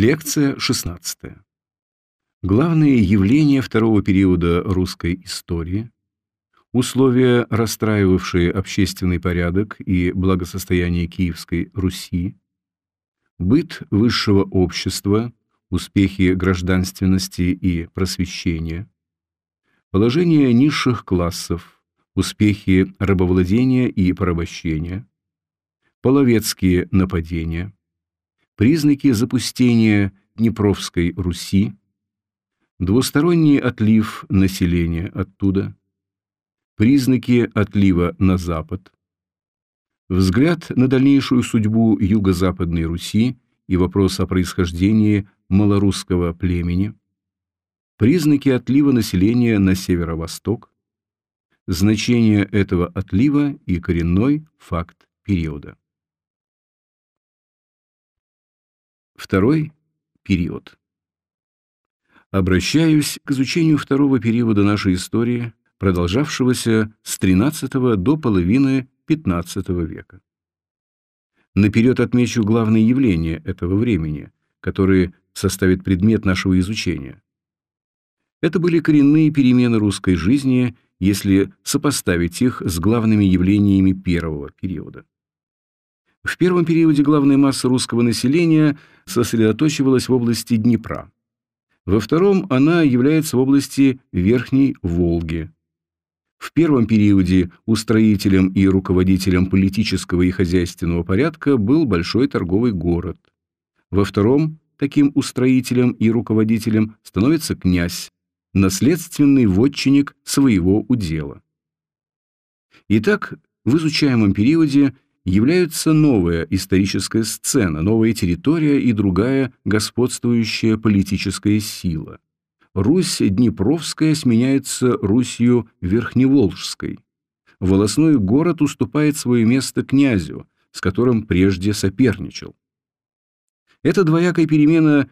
Лекция 16. Главные явления второго периода русской истории, условия, расстраивавшие общественный порядок и благосостояние Киевской Руси, быт высшего общества, успехи гражданственности и просвещения, положение низших классов, успехи рабовладения и порабощения, половецкие нападения, признаки запустения Днепровской Руси, двусторонний отлив населения оттуда, признаки отлива на запад, взгляд на дальнейшую судьбу юго-западной Руси и вопрос о происхождении малорусского племени, признаки отлива населения на северо-восток, значение этого отлива и коренной факт периода. Второй период. Обращаюсь к изучению второго периода нашей истории, продолжавшегося с XIII до половины XV века. Наперед отмечу главные явления этого времени, которые составят предмет нашего изучения. Это были коренные перемены русской жизни, если сопоставить их с главными явлениями первого периода. В первом периоде главная масса русского населения сосредоточивалась в области Днепра. Во втором она является в области Верхней Волги. В первом периоде устроителем и руководителем политического и хозяйственного порядка был большой торговый город. Во втором таким устроителем и руководителем становится князь, наследственный вотчинник своего удела. Итак, в изучаемом периоде – являются новая историческая сцена, новая территория и другая господствующая политическая сила. Русь Днепровская сменяется Русью Верхневолжской. Волосной город уступает свое место князю, с которым прежде соперничал. Эта двоякая перемена,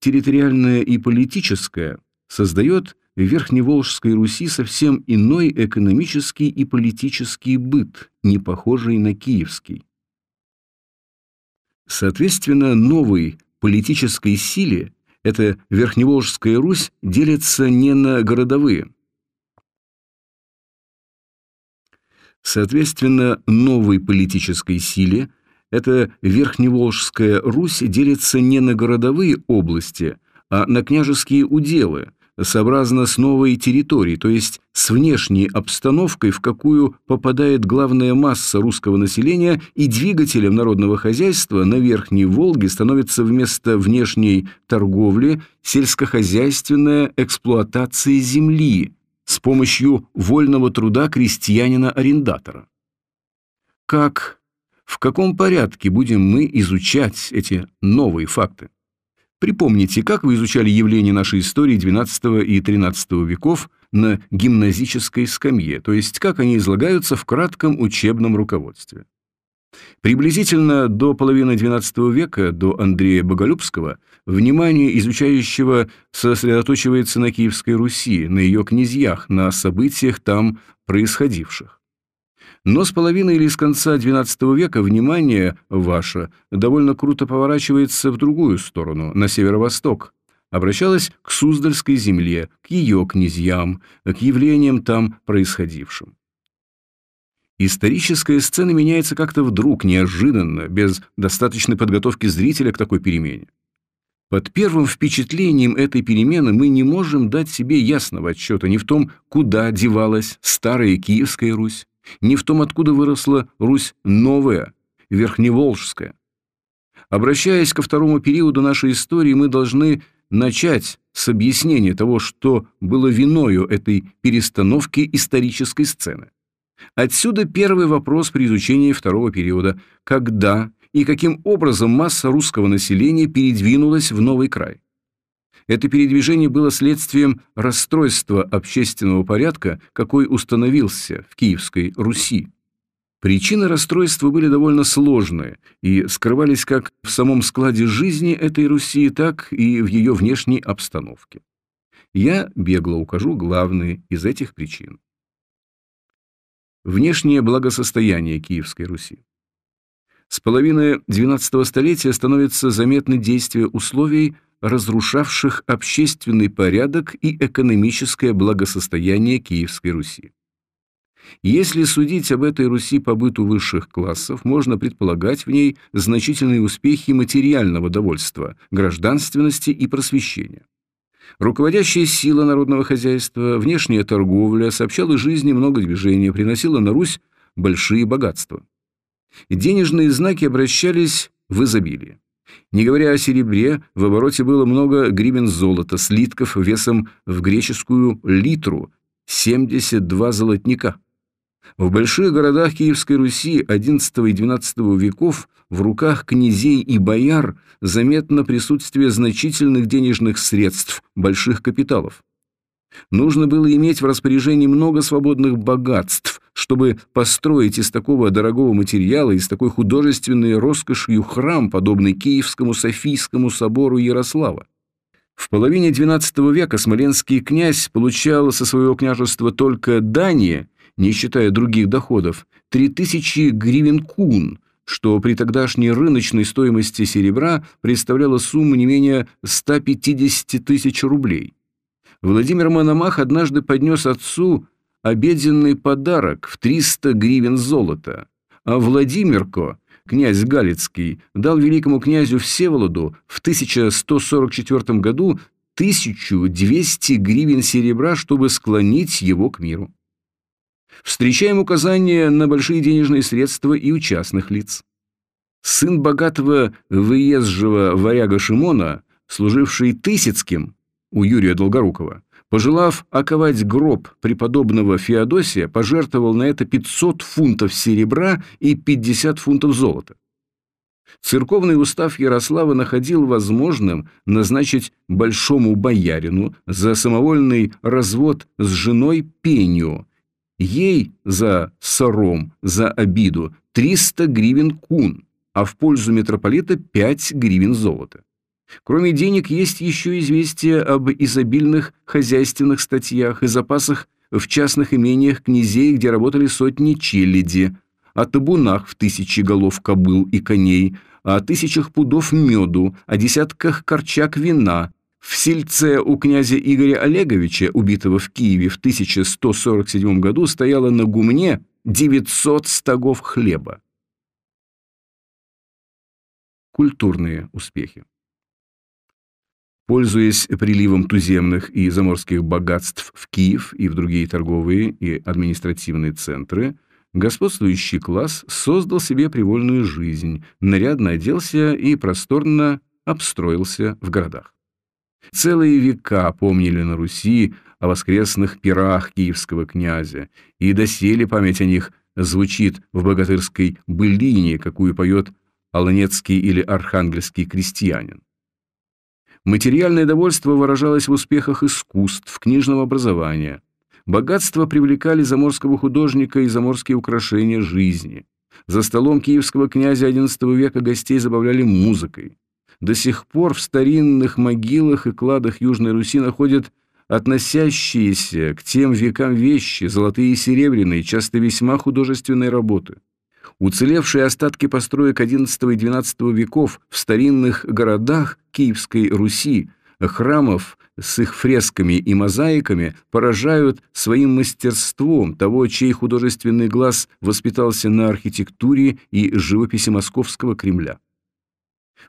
территориальная и политическая, создает в Верхневолжской Руси совсем иной экономический и политический быт, не похожий на киевский. Соответственно, новой политической силе эта Верхневолжская Русь делится не на городовые. Соответственно, новой политической силе эта Верхневолжская Русь делится не на городовые области, а на княжеские уделы – сообразно с новой территорией, то есть с внешней обстановкой, в какую попадает главная масса русского населения, и двигателем народного хозяйства на Верхней Волге становится вместо внешней торговли сельскохозяйственная эксплуатация земли с помощью вольного труда крестьянина-арендатора. Как, в каком порядке будем мы изучать эти новые факты? Припомните, как вы изучали явления нашей истории XII и XIII веков на гимназической скамье, то есть как они излагаются в кратком учебном руководстве. Приблизительно до половины XII века, до Андрея Боголюбского, внимание изучающего сосредоточивается на Киевской Руси, на ее князьях, на событиях там происходивших. Но с половины или с конца XII века внимание ваше довольно круто поворачивается в другую сторону, на северо-восток, обращалось к Суздальской земле, к ее князьям, к явлениям там происходившим. Историческая сцена меняется как-то вдруг, неожиданно, без достаточной подготовки зрителя к такой перемене. Под первым впечатлением этой перемены мы не можем дать себе ясного отчета ни в том, куда девалась старая Киевская Русь, не в том, откуда выросла Русь новая, Верхневолжская. Обращаясь ко второму периоду нашей истории, мы должны начать с объяснения того, что было виною этой перестановки исторической сцены. Отсюда первый вопрос при изучении второго периода – когда и каким образом масса русского населения передвинулась в новый край? Это передвижение было следствием расстройства общественного порядка, какой установился в Киевской Руси. Причины расстройства были довольно сложные и скрывались как в самом складе жизни этой Руси, так и в ее внешней обстановке. Я бегло укажу главные из этих причин. Внешнее благосостояние Киевской Руси. С половины XII столетия становится заметно действие условий, разрушавших общественный порядок и экономическое благосостояние Киевской Руси. Если судить об этой Руси по быту высших классов, можно предполагать в ней значительные успехи материального довольства, гражданственности и просвещения. Руководящая сила народного хозяйства, внешняя торговля сообщала жизни много движения, приносила на Русь большие богатства. Денежные знаки обращались в изобилие. Не говоря о серебре, в обороте было много гривен золота, слитков весом в греческую литру, 72 золотника. В больших городах Киевской Руси XI и XII веков в руках князей и бояр заметно присутствие значительных денежных средств, больших капиталов. Нужно было иметь в распоряжении много свободных богатств, чтобы построить из такого дорогого материала, из такой художественной роскошью храм, подобный Киевскому Софийскому собору Ярослава. В половине XII века смоленский князь получал со своего княжества только дани, не считая других доходов, 3000 гривен кун, что при тогдашней рыночной стоимости серебра представляло сумму не менее 150 тысяч рублей. Владимир Мономах однажды поднес отцу обеденный подарок в 300 гривен золота, а Владимирко, князь Галицкий, дал великому князю Всеволоду в 1144 году 1200 гривен серебра, чтобы склонить его к миру. Встречаем указания на большие денежные средства и у частных лиц. Сын богатого выезжего варяга Шимона, служивший Тысяцким у Юрия Долгорукова, пожелав оковать гроб преподобного Феодосия, пожертвовал на это 500 фунтов серебра и 50 фунтов золота. Церковный устав Ярослава находил возможным назначить большому боярину за самовольный развод с женой пенью, ей за сором, за обиду 300 гривен кун, а в пользу митрополита 5 гривен золота. Кроме денег есть еще известия об изобильных хозяйственных статьях и запасах в частных имениях князей, где работали сотни челяди, о табунах в тысячи голов кобыл и коней, о тысячах пудов меду, о десятках корчак вина. В сельце у князя Игоря Олеговича, убитого в Киеве в 1147 году, стояло на гумне 900 стогов хлеба. Культурные успехи Пользуясь приливом туземных и заморских богатств в Киев и в другие торговые и административные центры, господствующий класс создал себе привольную жизнь, нарядно оделся и просторно обстроился в городах. Целые века помнили на Руси о воскресных пирах киевского князя, и доселе память о них звучит в богатырской былине, какую поет аланецкий или архангельский крестьянин. Материальное довольство выражалось в успехах искусств, книжного образования. Богатство привлекали заморского художника и заморские украшения жизни. За столом киевского князя XI века гостей забавляли музыкой. До сих пор в старинных могилах и кладах Южной Руси находят относящиеся к тем векам вещи, золотые и серебряные, часто весьма художественные работы. Уцелевшие остатки построек XI и XII веков в старинных городах Киевской Руси, храмов с их фресками и мозаиками поражают своим мастерством того, чей художественный глаз воспитался на архитектуре и живописи Московского Кремля.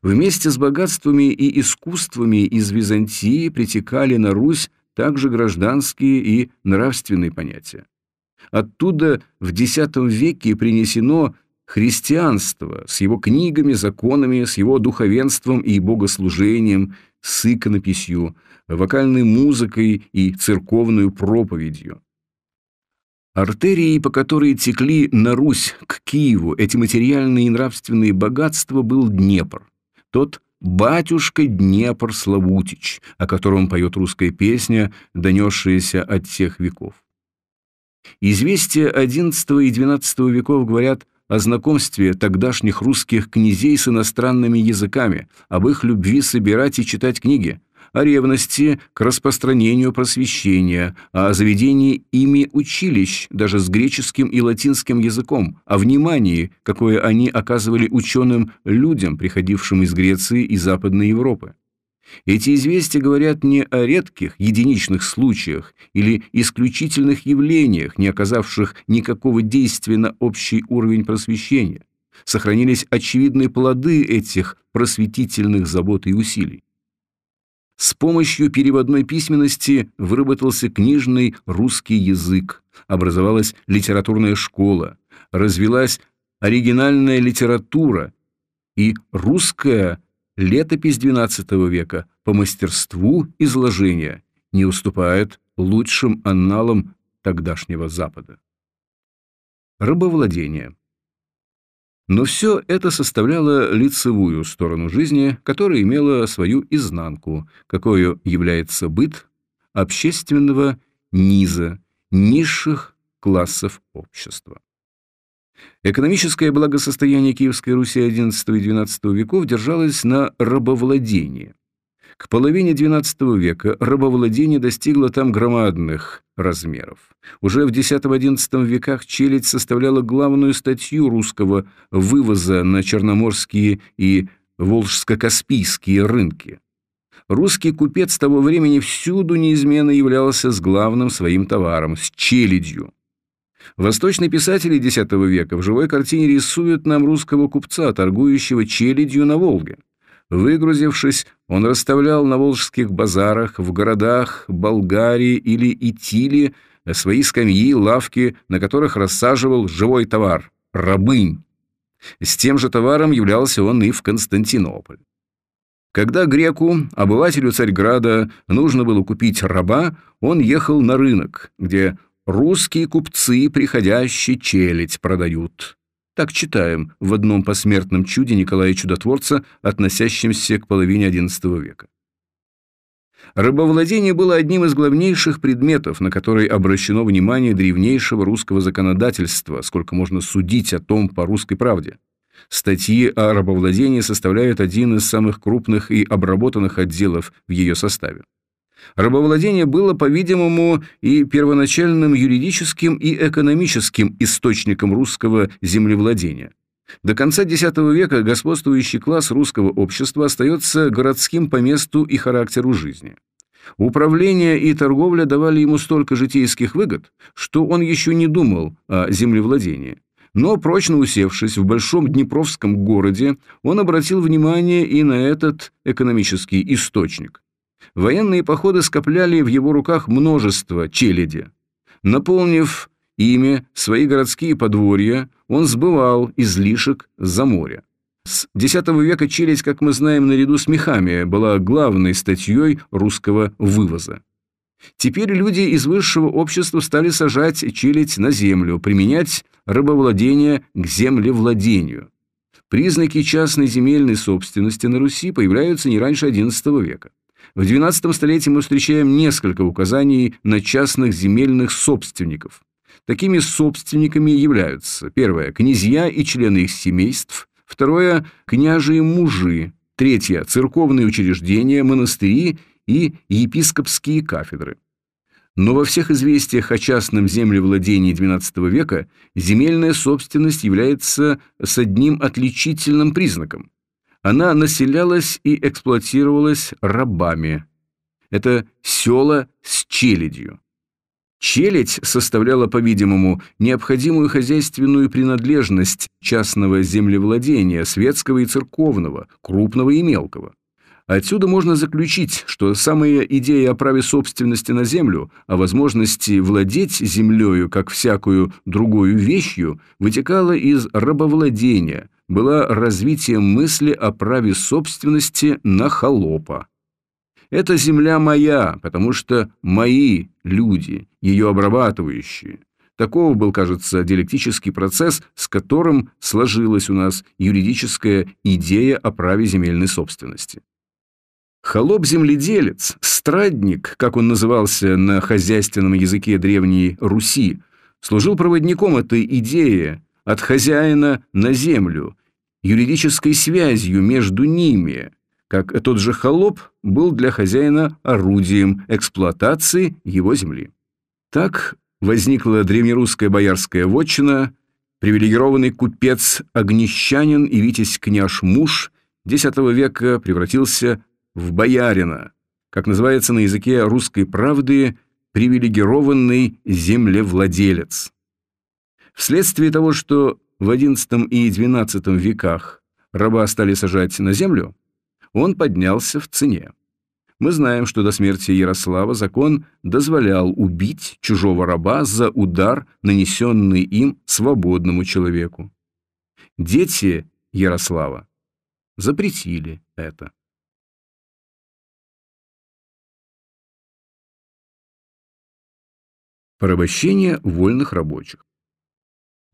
Вместе с богатствами и искусствами из Византии притекали на Русь также гражданские и нравственные понятия. Оттуда в X веке принесено христианство с его книгами, законами, с его духовенством и богослужением, с иконописью, вокальной музыкой и церковную проповедью. Артерией, по которой текли на Русь к Киеву эти материальные и нравственные богатства, был Днепр, тот «Батюшка Днепр Славутич», о котором поет русская песня, донесшаяся от тех веков. Известия XI и XII веков говорят о знакомстве тогдашних русских князей с иностранными языками, об их любви собирать и читать книги, о ревности к распространению просвещения, о заведении ими училищ, даже с греческим и латинским языком, о внимании, какое они оказывали ученым людям, приходившим из Греции и Западной Европы. Эти известия говорят не о редких, единичных случаях или исключительных явлениях, не оказавших никакого действия на общий уровень просвещения. Сохранились очевидные плоды этих просветительных забот и усилий. С помощью переводной письменности выработался книжный русский язык, образовалась литературная школа, развилась оригинальная литература, и русская летопись XII века по мастерству изложения не уступает лучшим анналам тогдашнего Запада. Рабовладение – но все это составляло лицевую сторону жизни, которая имела свою изнанку, какой является быт общественного низа, низших классов общества. Экономическое благосостояние Киевской Руси XI и XII веков держалось на рабовладении. К половине XII века рабовладение достигло там громадных размеров. Уже в X-XI веках челядь составляла главную статью русского вывоза на черноморские и волжско-каспийские рынки. Русский купец того времени всюду неизменно являлся с главным своим товаром – с челядью. Восточные писатели X века в живой картине рисуют нам русского купца, торгующего челядью на Волге. Выгрузившись, он расставлял на волжских базарах, в городах Болгарии или Итилии свои скамьи, лавки, на которых рассаживал живой товар – рабынь. С тем же товаром являлся он и в Константинополь. Когда греку, обывателю Царьграда, нужно было купить раба, он ехал на рынок, где русские купцы, приходящие челядь, продают. Так читаем в одном посмертном чуде Николая Чудотворца, относящемся к половине XI века. Рабовладение было одним из главнейших предметов, на который обращено внимание древнейшего русского законодательства, сколько можно судить о том по русской правде. Статьи о рабовладении составляют один из самых крупных и обработанных отделов в ее составе. Рабовладение было, по-видимому, и первоначальным юридическим и экономическим источником русского землевладения. До конца X века господствующий класс русского общества остается городским по месту и характеру жизни. Управление и торговля давали ему столько житейских выгод, что он еще не думал о землевладении. Но, прочно усевшись в большом Днепровском городе, он обратил внимание и на этот экономический источник. Военные походы скопляли в его руках множество челяди. Наполнив ими свои городские подворья, он сбывал излишек за море. С X века челядь, как мы знаем, наряду с мехами, была главной статьей русского вывоза. Теперь люди из высшего общества стали сажать челядь на землю, применять рабовладение к землевладению. Признаки частной земельной собственности на Руси появляются не раньше XI века. В XII столетии мы встречаем несколько указаний на частных земельных собственников. Такими собственниками являются первое – князья и члены их семейств, второе – княжие мужи, третье – церковные учреждения, монастыри и епископские кафедры. Но во всех известиях о частном землевладении XII века земельная собственность является с одним отличительным признаком. Она населялась и эксплуатировалась рабами. Это села с челядью. Челядь составляла, по-видимому, необходимую хозяйственную принадлежность частного землевладения, светского и церковного, крупного и мелкого. Отсюда можно заключить, что самая идея о праве собственности на землю, о возможности владеть землею как всякую другую вещью, вытекала из рабовладения, была развитием мысли о праве собственности на холопа. Это земля моя, потому что мои люди, ее обрабатывающие. Такого был, кажется, диалектический процесс, с которым сложилась у нас юридическая идея о праве земельной собственности. Холоп-земледелец, страдник, как он назывался на хозяйственном языке древней Руси, служил проводником этой идеи от хозяина на землю, юридической связью между ними, как тот же холоп был для хозяина орудием эксплуатации его земли. Так возникла древнерусская боярская вотчина, привилегированный купец-огнещанин и витязь-княж-муж X века превратился в боярина, как называется на языке русской правды привилегированный землевладелец. Вследствие того, что в XI и XII веках раба стали сажать на землю, он поднялся в цене. Мы знаем, что до смерти Ярослава закон дозволял убить чужого раба за удар, нанесенный им свободному человеку. Дети Ярослава запретили это. Порабощение вольных рабочих.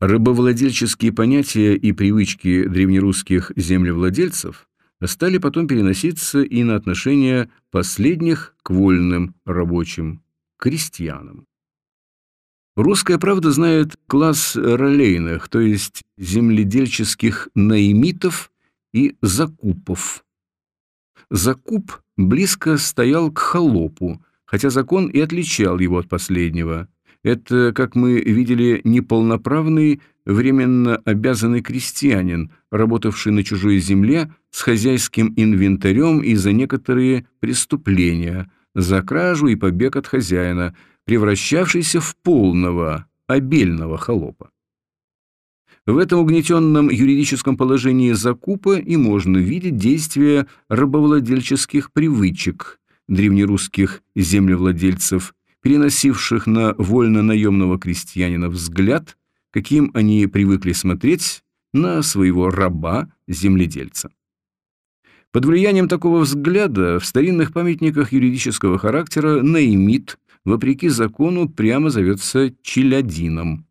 Рабовладельческие понятия и привычки древнерусских землевладельцев стали потом переноситься и на отношения последних к вольным рабочим, крестьянам. Русская правда знает класс ролейных, то есть земледельческих наимитов и закупов. Закуп близко стоял к холопу, хотя закон и отличал его от последнего. Это, как мы видели, неполноправный, временно обязанный крестьянин, работавший на чужой земле с хозяйским инвентарем и за некоторые преступления, за кражу и побег от хозяина, превращавшийся в полного, обельного холопа. В этом угнетенном юридическом положении закупа и можно видеть действия рабовладельческих привычек древнерусских землевладельцев, переносивших на вольно-наемного крестьянина взгляд, каким они привыкли смотреть на своего раба-земледельца. Под влиянием такого взгляда в старинных памятниках юридического характера наимит, вопреки закону, прямо зовется челядином.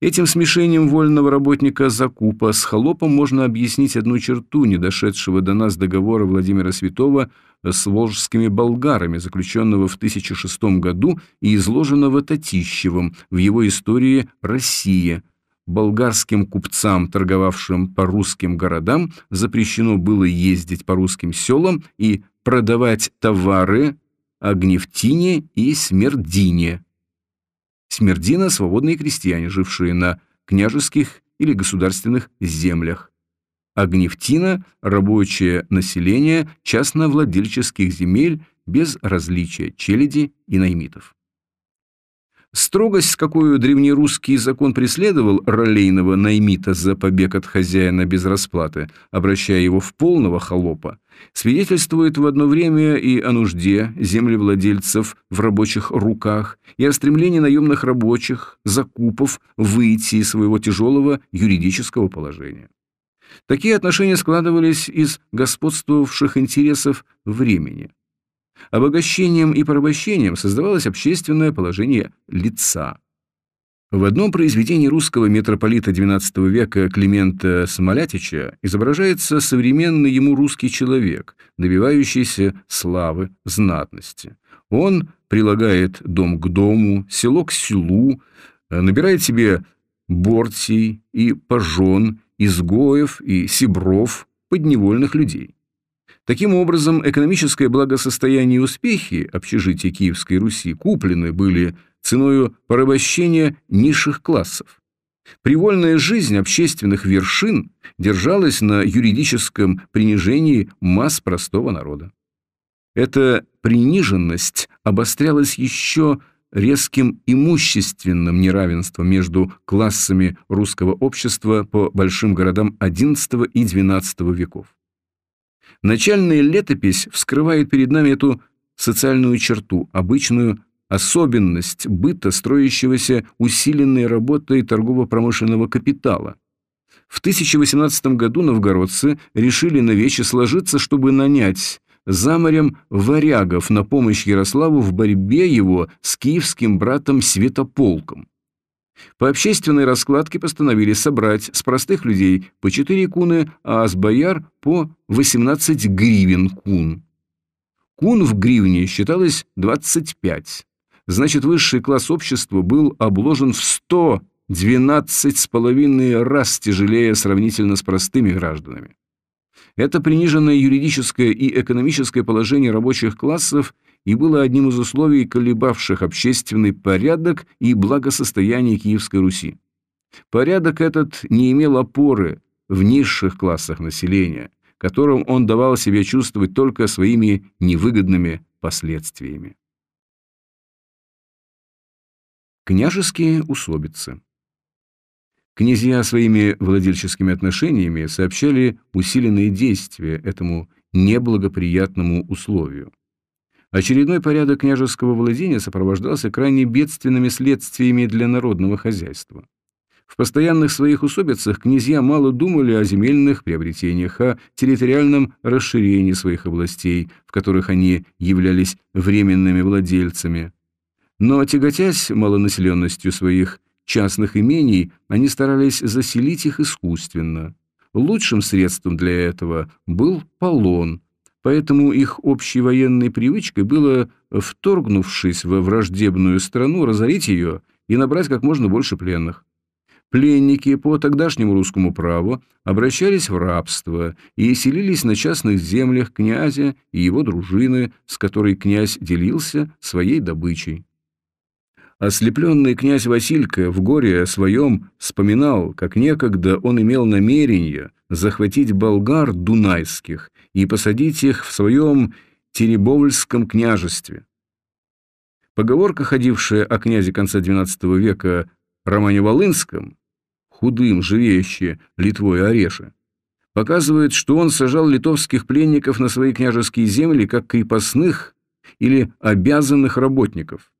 Этим смешением вольного работника закупа с холопом можно объяснить одну черту недошедшего до нас договора Владимира Святого с волжскими болгарами, заключенного в 1006 году и изложенного Татищевым в его истории «Россия». Болгарским купцам, торговавшим по русским городам, запрещено было ездить по русским селам и продавать товары Огневтине и Смердине, Смердина – свободные крестьяне, жившие на княжеских или государственных землях. Огневтина – рабочее население частновладельческих земель без различия челяди и наймитов. Строгость, с какой древнерусский закон преследовал ролейного наймита за побег от хозяина без расплаты, обращая его в полного холопа, свидетельствует в одно время и о нужде землевладельцев в рабочих руках, и о стремлении наемных рабочих, закупов, выйти из своего тяжелого юридического положения. Такие отношения складывались из господствовавших интересов времени – Обогащением и порабощением создавалось общественное положение лица. В одном произведении русского митрополита XII века Климента Смолятича изображается современный ему русский человек, добивающийся славы, знатности. Он прилагает дом к дому, село к селу, набирает себе бортий и пожен, изгоев и сибров, подневольных людей. Таким образом, экономическое благосостояние и успехи общежития Киевской Руси куплены были ценою порабощения низших классов. Привольная жизнь общественных вершин держалась на юридическом принижении масс простого народа. Эта приниженность обострялась еще резким имущественным неравенством между классами русского общества по большим городам XI и XII веков. Начальная летопись вскрывает перед нами эту социальную черту, обычную особенность быта, строящегося усиленной работой торгово-промышленного капитала. В 1018 году новгородцы решили на вече сложиться, чтобы нанять за морем варягов на помощь Ярославу в борьбе его с киевским братом Святополком. По общественной раскладке постановили собрать с простых людей по 4 куны, а с бояр по 18 гривен кун. Кун в гривне считалось 25. Значит, высший класс общества был обложен в 112 с половиной раз тяжелее сравнительно с простыми гражданами. Это приниженное юридическое и экономическое положение рабочих классов и было одним из условий, колебавших общественный порядок и благосостояние Киевской Руси. Порядок этот не имел опоры в низших классах населения, которым он давал себя чувствовать только своими невыгодными последствиями. Княжеские усобицы Князья своими владельческими отношениями сообщали усиленные действия этому неблагоприятному условию. Очередной порядок княжеского владения сопровождался крайне бедственными следствиями для народного хозяйства. В постоянных своих усобицах князья мало думали о земельных приобретениях, о территориальном расширении своих областей, в которых они являлись временными владельцами. Но, тяготясь малонаселенностью своих частных имений, они старались заселить их искусственно. Лучшим средством для этого был полон, поэтому их общей военной привычкой было, вторгнувшись во враждебную страну, разорить ее и набрать как можно больше пленных. Пленники по тогдашнему русскому праву обращались в рабство и селились на частных землях князя и его дружины, с которой князь делился своей добычей. Ослепленный князь Василька в горе своем вспоминал, как некогда он имел намерение захватить болгар дунайских и посадить их в своем Теребовльском княжестве. Поговорка, ходившая о князе конца XII века Романе Волынском, худым, живеющие Литвой Ореша, показывает, что он сажал литовских пленников на свои княжеские земли как крепостных или обязанных работников.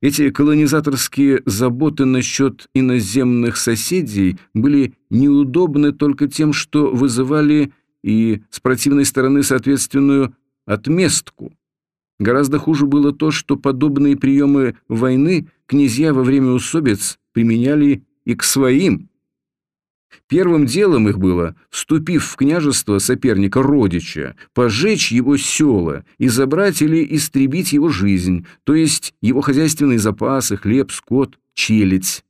Эти колонизаторские заботы насчет иноземных соседей были неудобны только тем, что вызывали и с противной стороны соответственную отместку. Гораздо хуже было то, что подобные приемы войны князья во время усобиц применяли и к своим. Первым делом их было, вступив в княжество соперника родича, пожечь его села и забрать или истребить его жизнь, то есть его хозяйственные запасы, хлеб, скот, челядь.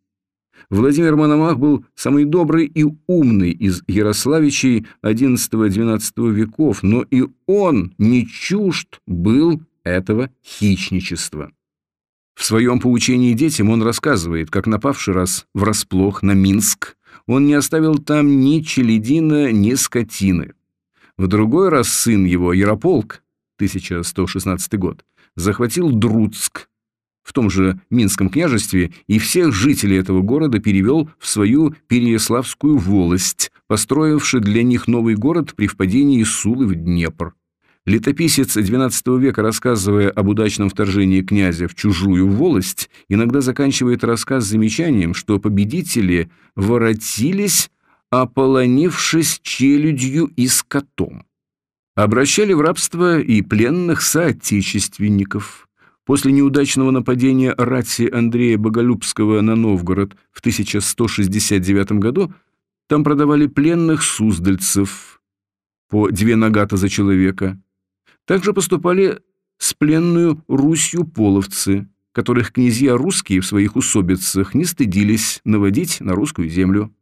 Владимир Мономах был самый добрый и умный из Ярославичей XI-XII веков, но и он не чужд был этого хищничества. В своем поучении детям он рассказывает, как напавший раз врасплох на Минск, он не оставил там ни челядина, ни скотины. В другой раз сын его, Ярополк, 1116 год, захватил Друцк, в том же Минском княжестве, и всех жителей этого города перевел в свою Переяславскую волость, построивший для них новый город при впадении Сулы в Днепр. Летописец XII века, рассказывая об удачном вторжении князя в чужую волость, иногда заканчивает рассказ замечанием, что победители воротились, ополонившись челюдью и скотом. Обращали в рабство и пленных соотечественников. После неудачного нападения рати Андрея Боголюбского на Новгород в 1169 году там продавали пленных суздальцев по две нагата за человека, также поступали с пленную Русью половцы, которых князья русские в своих усобицах не стыдились наводить на русскую землю.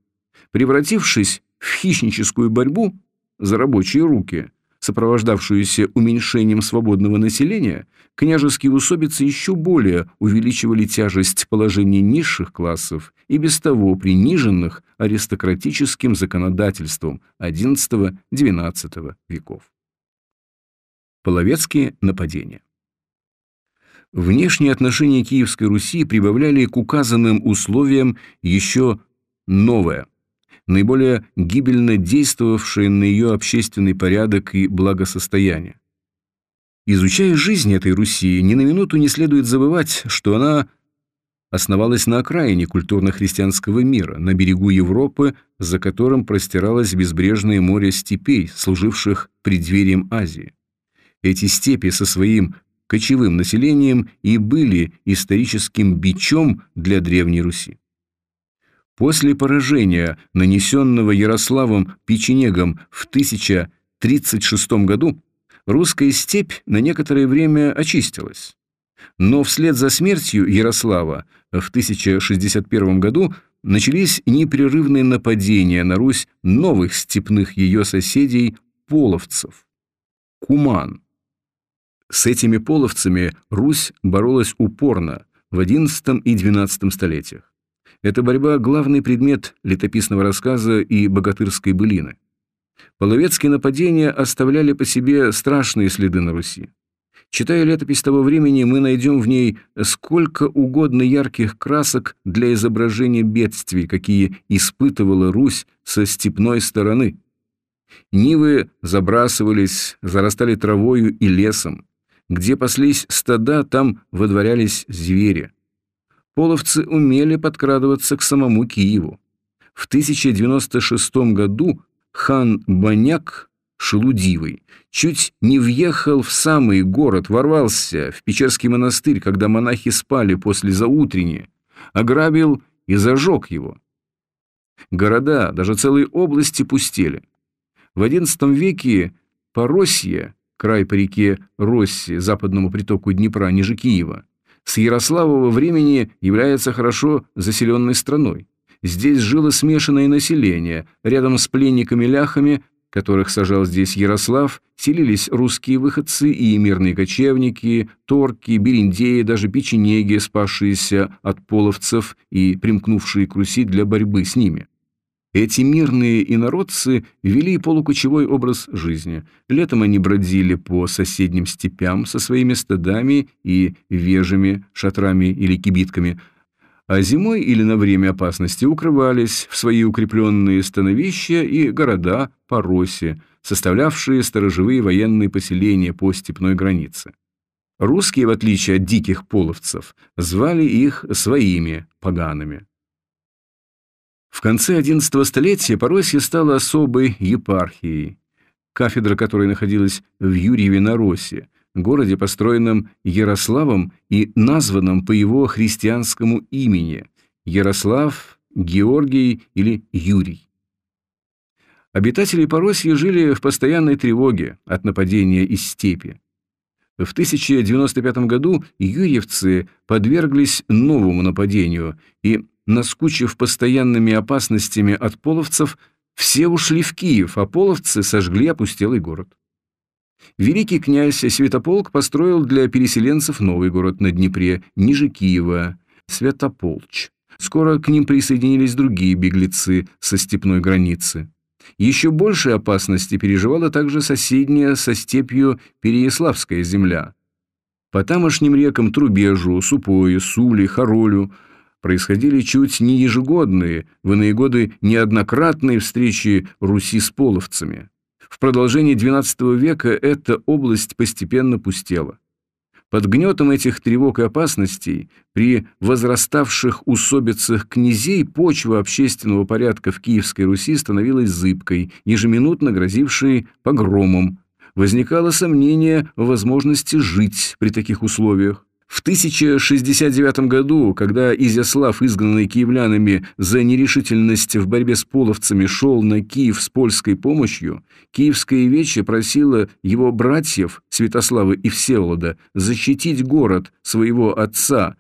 Превратившись в хищническую борьбу за рабочие руки, сопровождавшуюся уменьшением свободного населения, княжеские усобицы еще более увеличивали тяжесть положения низших классов и без того приниженных аристократическим законодательством XI-XII веков. Половецкие нападения. Внешние отношения Киевской Руси прибавляли к указанным условиям еще новое, наиболее гибельно действовавшее на ее общественный порядок и благосостояние. Изучая жизнь этой Руси, ни на минуту не следует забывать, что она основалась на окраине культурно-христианского мира, на берегу Европы, за которым простиралось безбрежное море степей, служивших преддверием Азии. Эти степи со своим кочевым населением и были историческим бичом для Древней Руси. После поражения, нанесенного Ярославом Печенегом в 1036 году, русская степь на некоторое время очистилась. Но вслед за смертью Ярослава в 1061 году начались непрерывные нападения на Русь новых степных ее соседей – половцев. Куман. С этими половцами Русь боролась упорно в XI и XII столетиях. Эта борьба – главный предмет летописного рассказа и богатырской былины. Половецкие нападения оставляли по себе страшные следы на Руси. Читая летопись того времени, мы найдем в ней сколько угодно ярких красок для изображения бедствий, какие испытывала Русь со степной стороны. Нивы забрасывались, зарастали травою и лесом. Где паслись стада, там водворялись звери. Половцы умели подкрадываться к самому Киеву. В 1096 году хан Баняк Шелудивый, чуть не въехал в самый город, ворвался в Печерский монастырь, когда монахи спали после заутренни, ограбил и зажег его. Города, даже целые области пустели. В XI веке Поросье, край по реке Росси, западному притоку Днепра, ниже Киева, с Ярославового времени является хорошо заселенной страной. Здесь жило смешанное население, рядом с пленниками-ляхами которых сажал здесь Ярослав, селились русские выходцы и мирные кочевники, торки, бериндеи, даже печенеги, спасшиеся от половцев и примкнувшие к Руси для борьбы с ними. Эти мирные инородцы вели полукочевой образ жизни. Летом они бродили по соседним степям со своими стадами и вежами, шатрами или кибитками – а зимой или на время опасности укрывались в свои укрепленные становища и города по Росе, составлявшие сторожевые военные поселения по степной границе. Русские, в отличие от диких половцев, звали их своими погаными. В конце XI столетия Поросье стало особой епархией, кафедра которой находилась в Юрьеве на Росе, городе, построенном Ярославом и названном по его христианскому имени – Ярослав, Георгий или Юрий. Обитатели Поросья жили в постоянной тревоге от нападения из степи. В 1095 году юрьевцы подверглись новому нападению, и, наскучив постоянными опасностями от половцев, все ушли в Киев, а половцы сожгли опустелый город. Великий князь Святополк построил для переселенцев новый город на Днепре, ниже Киева, Святополч. Скоро к ним присоединились другие беглецы со степной границы. Еще большей опасности переживала также соседняя со степью Переяславская земля. По тамошним рекам Трубежу, Супою, Сули, Харолю происходили чуть не ежегодные, в иные годы неоднократные встречи Руси с половцами. В продолжении XII века эта область постепенно пустела. Под гнетом этих тревог и опасностей, при возраставших усобицах князей, почва общественного порядка в Киевской Руси становилась зыбкой, ежеминутно грозившей погромом. Возникало сомнение в возможности жить при таких условиях. В 1069 году, когда Изяслав, изгнанный киевлянами за нерешительность в борьбе с половцами, шел на Киев с польской помощью, Киевская вече просила его братьев, Святослава и Всеволода, защитить город своего отца.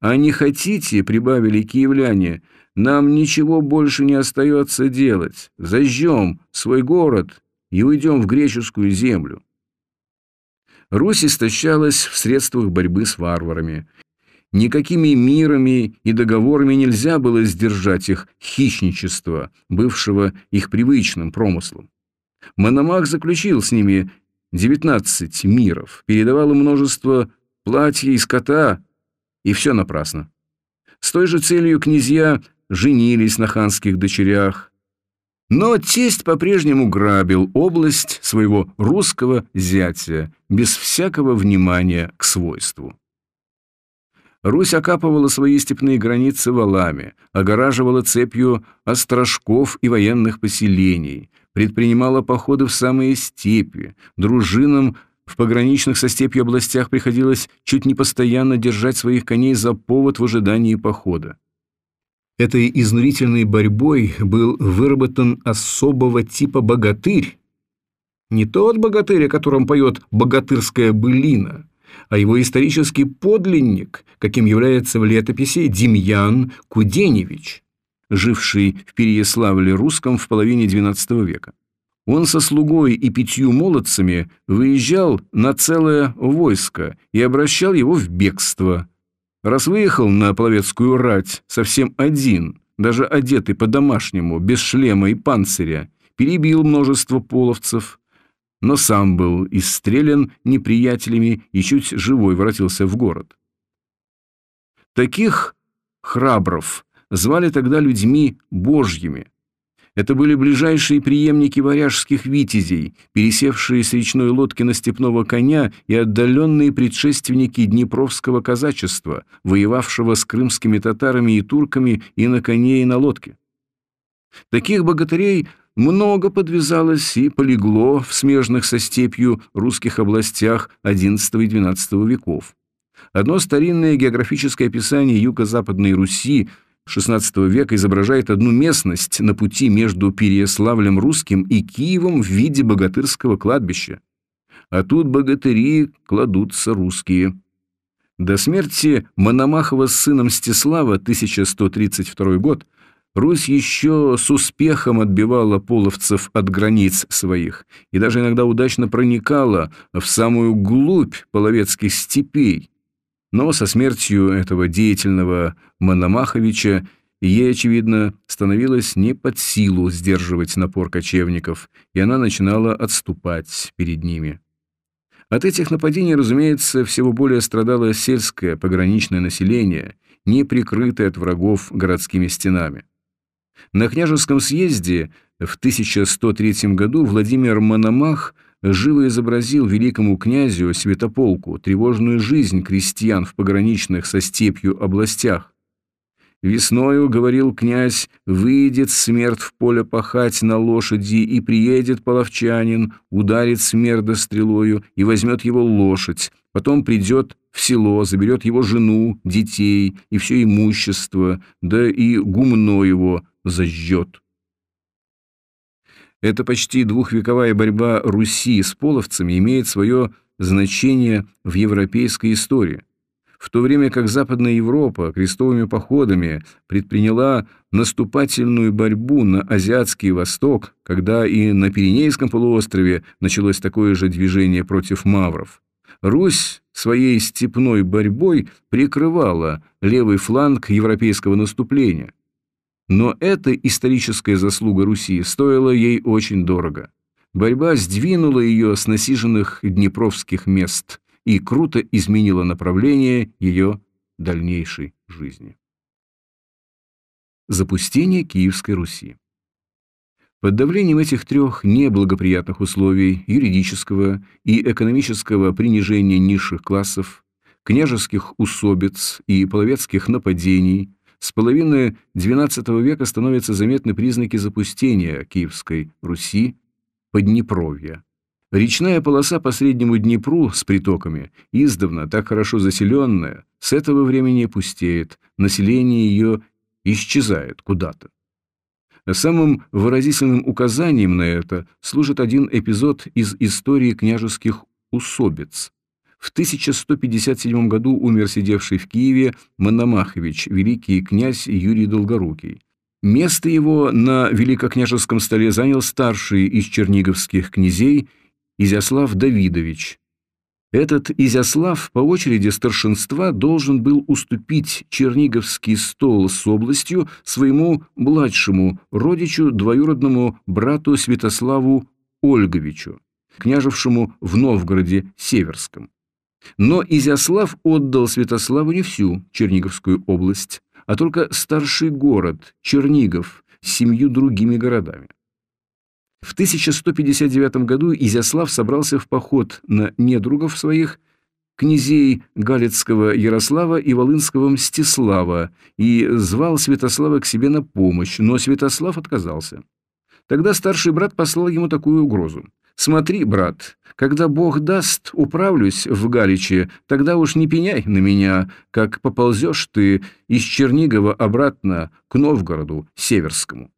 «А не хотите, — прибавили киевляне, — нам ничего больше не остается делать. Зажжем свой город и уйдем в греческую землю». Русь истощалась в средствах борьбы с варварами. Никакими мирами и договорами нельзя было сдержать их хищничество, бывшего их привычным промыслом. Мономах заключил с ними 19 миров, передавал им множество платья и скота, и все напрасно. С той же целью князья женились на ханских дочерях, но тесть по-прежнему грабил область своего русского зятя без всякого внимания к свойству. Русь окапывала свои степные границы валами, огораживала цепью острожков и военных поселений, предпринимала походы в самые степи, дружинам в пограничных со степью областях приходилось чуть не постоянно держать своих коней за повод в ожидании похода. Этой изнурительной борьбой был выработан особого типа богатырь. Не тот богатырь, о котором поет богатырская былина, а его исторический подлинник, каким является в летописи Демьян Куденевич. живший в Переяславле русском в половине XII века. Он со слугой и пятью молодцами выезжал на целое войско и обращал его в бегство. Раз выехал на половецкую рать совсем один, даже одетый по-домашнему, без шлема и панциря, перебил множество половцев, но сам был истрелен неприятелями и чуть живой воротился в город. Таких храбров звали тогда людьми божьими. Это были ближайшие преемники варяжских витязей, пересевшие с речной лодки на степного коня и отдаленные предшественники Днепровского казачества, воевавшего с крымскими татарами и турками и на коне, и на лодке. Таких богатырей много подвязалось и полегло в смежных со степью русских областях XI и XII веков. Одно старинное географическое описание юго-западной Руси XVI века изображает одну местность на пути между Переяславлем русским и Киевом в виде богатырского кладбища. А тут богатыри кладутся русские. До смерти Мономахова с сыном Стеслава, 1132 год, Русь еще с успехом отбивала половцев от границ своих и даже иногда удачно проникала в самую глубь половецких степей, но со смертью этого деятельного Мономаховича ей, очевидно, становилось не под силу сдерживать напор кочевников, и она начинала отступать перед ними. От этих нападений, разумеется, всего более страдало сельское пограничное население, не прикрытое от врагов городскими стенами. На княжеском съезде в 1103 году Владимир Мономах живо изобразил великому князю Святополку тревожную жизнь крестьян в пограничных со степью областях. «Весною, — говорил князь, — выйдет смерть в поле пахать на лошади, и приедет половчанин, ударит смерда стрелою и возьмет его лошадь, потом придет в село, заберет его жену, детей и все имущество, да и гумно его зажжет». Эта почти двухвековая борьба Руси с половцами имеет свое значение в европейской истории. В то время как Западная Европа крестовыми походами предприняла наступательную борьбу на Азиатский Восток, когда и на Пиренейском полуострове началось такое же движение против мавров, Русь своей степной борьбой прикрывала левый фланг европейского наступления – но эта историческая заслуга Руси стоила ей очень дорого. Борьба сдвинула ее с насиженных днепровских мест и круто изменила направление ее дальнейшей жизни. Запустение Киевской Руси Под давлением этих трех неблагоприятных условий юридического и экономического принижения низших классов, княжеских усобиц и половецких нападений – с половины XII века становятся заметны признаки запустения Киевской Руси, Поднепровья. Речная полоса по Среднему Днепру с притоками, издавна так хорошо заселенная, с этого времени пустеет, население ее исчезает куда-то. Самым выразительным указанием на это служит один эпизод из истории княжеских усобиц, в 1157 году умер сидевший в Киеве Мономахович, великий князь Юрий Долгорукий. Место его на великокняжеском столе занял старший из черниговских князей Изяслав Давидович. Этот Изяслав по очереди старшинства должен был уступить черниговский стол с областью своему младшему родичу, двоюродному брату Святославу Ольговичу, княжевшему в Новгороде Северском. Но Изяслав отдал Святославу не всю Черниговскую область, а только старший город Чернигов с семью другими городами. В 1159 году Изяслав собрался в поход на недругов своих, князей Галицкого Ярослава и Волынского Мстислава, и звал Святослава к себе на помощь, но Святослав отказался. Тогда старший брат послал ему такую угрозу. «Смотри, брат, когда Бог даст, управлюсь в Галиче, тогда уж не пеняй на меня, как поползешь ты из Чернигова обратно к Новгороду Северскому».